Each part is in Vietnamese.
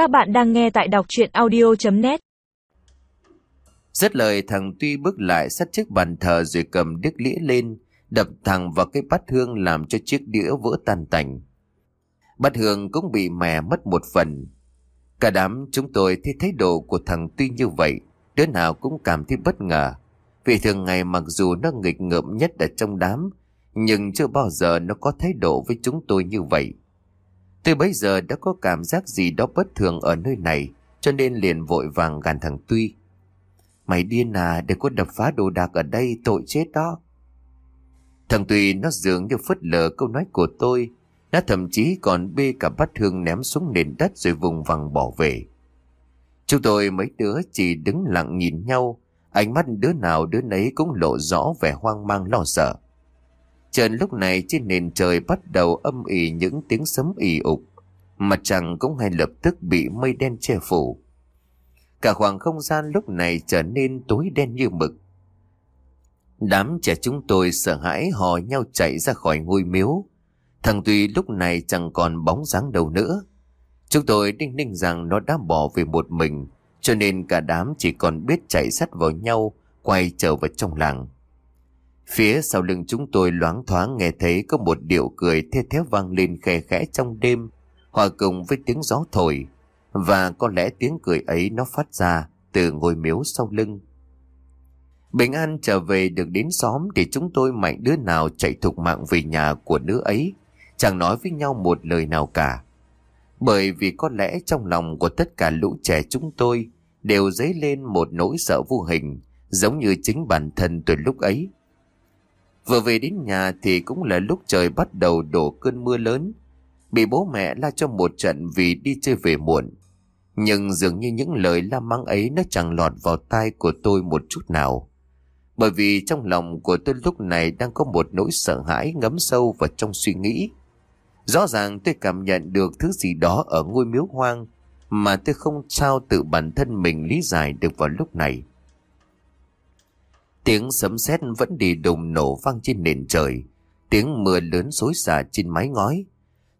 Các bạn đang nghe tại đọc chuyện audio.net Rất lời thằng Tuy bước lại sát chiếc bàn thờ rồi cầm đứt lĩa lên, đập thẳng vào cái bát hương làm cho chiếc đĩa vỡ tan tành. Bát hương cũng bị mè mất một phần. Cả đám chúng tôi thấy thái độ của thằng Tuy như vậy, đứa nào cũng cảm thấy bất ngờ. Vì thường ngày mặc dù nó nghịch ngợm nhất ở trong đám, nhưng chưa bao giờ nó có thái độ với chúng tôi như vậy. Tôi bấy giờ đã có cảm giác gì đó bất thường ở nơi này, cho nên liền vội vàng gàn thằng Tuy. Mày điên à, để có đập phá đồ đạc ở đây, tội chết đó. Thằng Tuy nó dường như phớt lờ câu nói của tôi, nó thậm chí còn bê cả bát hương ném xuống nền đất rồi vùng vằng bỏ về. Chúng tôi mấy đứa chỉ đứng lặng nhìn nhau, ánh mắt đứa nào đứa nấy cũng lộ rõ vẻ hoang mang lo sợ. Trần lúc này trên nền trời bắt đầu âm ỉ những tiếng sấm ỉ ục. Mặt trăng cũng ngay lập tức bị mây đen che phủ. Cả khoảng không gian lúc này trở nên tối đen như mực. Đám trẻ chúng tôi sợ hãi hò nhau chạy ra khỏi ngôi miếu. Thằng Tuy lúc này chẳng còn bóng dáng đâu nữa. Chúng tôi đinh ninh rằng nó đã bỏ về một mình, cho nên cả đám chỉ còn biết chạy sắt vào nhau, quay trở vào trong làng. Phía sau lưng chúng tôi loáng thoáng nghe thấy có một điệu cười thê thé vang lên khe khẽ trong đêm, hòa cùng với tiếng gió thổi. Và có lẽ tiếng cười ấy nó phát ra từ ngôi miếu sau lưng. Bình an trở về được đến xóm thì chúng tôi mạnh đứa nào chạy thục mạng về nhà của nữ ấy, chẳng nói với nhau một lời nào cả. Bởi vì có lẽ trong lòng của tất cả lũ trẻ chúng tôi đều dấy lên một nỗi sợ vô hình, giống như chính bản thân tôi lúc ấy. Vừa về đến nhà thì cũng là lúc trời bắt đầu đổ cơn mưa lớn. Bị bố mẹ la cho một trận vì đi chơi về muộn. Nhưng dường như những lời la mắng ấy nó chẳng lọt vào tai của tôi một chút nào. Bởi vì trong lòng của tôi lúc này đang có một nỗi sợ hãi ngấm sâu vào trong suy nghĩ. Rõ ràng tôi cảm nhận được thứ gì đó ở ngôi miếu hoang mà tôi không sao tự bản thân mình lý giải được vào lúc này. Tiếng sấm sét vẫn đi đùng nổ vang trên nền trời. Tiếng mưa lớn xối xả trên mái ngói.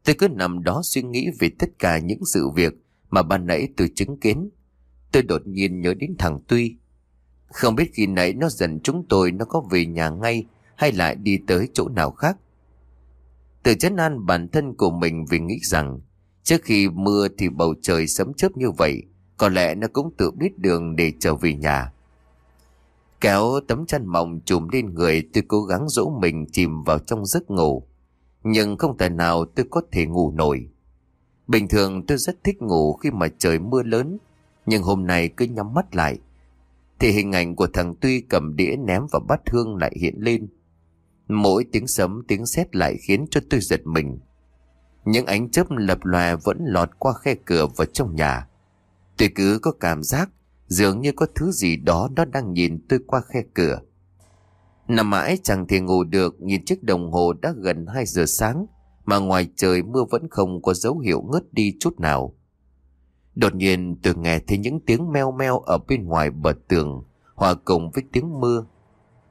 Tôi cứ nằm đó suy nghĩ về tất cả những sự việc mà ban nãy tôi chứng kiến. Tôi đột nhiên nhớ đến thằng Tuy. Không biết khi nãy nó dần chúng tôi nó có về nhà ngay hay lại đi tới chỗ nào khác. Từ chấn an bản thân của mình vì nghĩ rằng trước khi mưa thì bầu trời sấm chớp như vậy, có lẽ nó cũng tự biết đường để trở về nhà. Kéo tấm chăn mỏng trùm lên người, tôi cố gắng dỗ mình chìm vào trong giấc ngủ. Nhưng không thể nào tôi có thể ngủ nổi. Bình thường tôi rất thích ngủ khi mà trời mưa lớn. Nhưng hôm nay cứ nhắm mắt lại. Thì hình ảnh của thằng Tuy cầm đĩa ném vào bát hương lại hiện lên. Mỗi tiếng sấm, tiếng sét lại khiến cho tôi giật mình. Những ánh chớp lập lòe vẫn lọt qua khe cửa vào trong nhà. Tôi cứ có cảm giác Dường như có thứ gì đó nó đang nhìn tôi qua khe cửa. Nằm mãi chẳng thể ngủ được nhìn chiếc đồng hồ đã gần 2 giờ sáng, mà ngoài trời mưa vẫn không có dấu hiệu ngớt đi chút nào. Đột nhiên tôi nghe thấy những tiếng meo meo ở bên ngoài bờ tường, hòa cùng với tiếng mưa.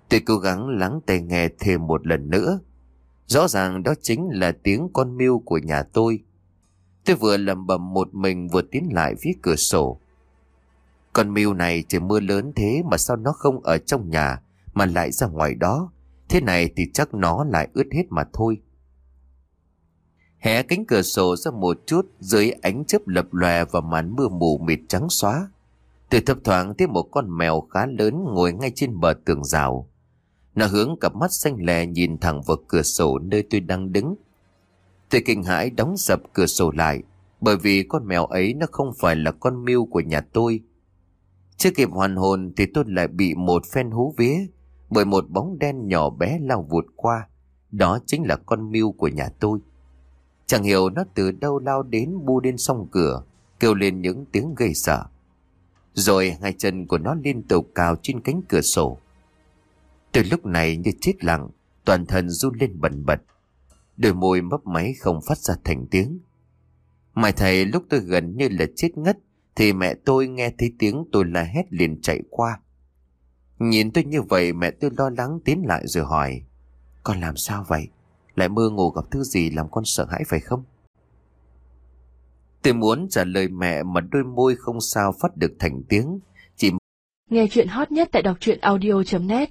Tôi cố gắng lắng tai nghe thêm một lần nữa. Rõ ràng đó chính là tiếng con mưu của nhà tôi. Tôi vừa lầm bầm một mình vừa tiến lại phía cửa sổ. Con mưu này trời mưa lớn thế mà sao nó không ở trong nhà, mà lại ra ngoài đó. Thế này thì chắc nó lại ướt hết mà thôi. Hé cánh cửa sổ ra một chút dưới ánh chớp lập lòe và màn mưa mù mịt trắng xóa. Từ thấp thoáng thấy một con mèo khá lớn ngồi ngay trên bờ tường rào. Nó hướng cặp mắt xanh lè nhìn thẳng vào cửa sổ nơi tôi đang đứng. Tôi kinh hãi đóng sập cửa sổ lại, bởi vì con mèo ấy nó không phải là con mưu của nhà tôi chưa kịp hoàn hồn thì tôi lại bị một phen hú vía bởi một bóng đen nhỏ bé lao vụt qua. Đó chính là con mưu của nhà tôi. Chẳng hiểu nó từ đâu lao đến bu lên song cửa, kêu lên những tiếng gây sợ. Rồi hai chân của nó liên tục cào trên cánh cửa sổ. Từ lúc này như chết lặng, toàn thân run lên bần bật. Đôi môi mấp máy không phát ra thành tiếng. Mày thầy lúc tôi gần như là chết ngất thì mẹ tôi nghe thấy tiếng tôi la hét liền chạy qua. Nhìn tôi như vậy, mẹ tôi lo lắng tiến lại rồi hỏi. Con làm sao vậy? Lại mơ ngủ gặp thứ gì làm con sợ hãi phải không? Tôi muốn trả lời mẹ mà đôi môi không sao phát được thành tiếng. Chỉ Nghe chuyện hot nhất tại đọc truyện audio.net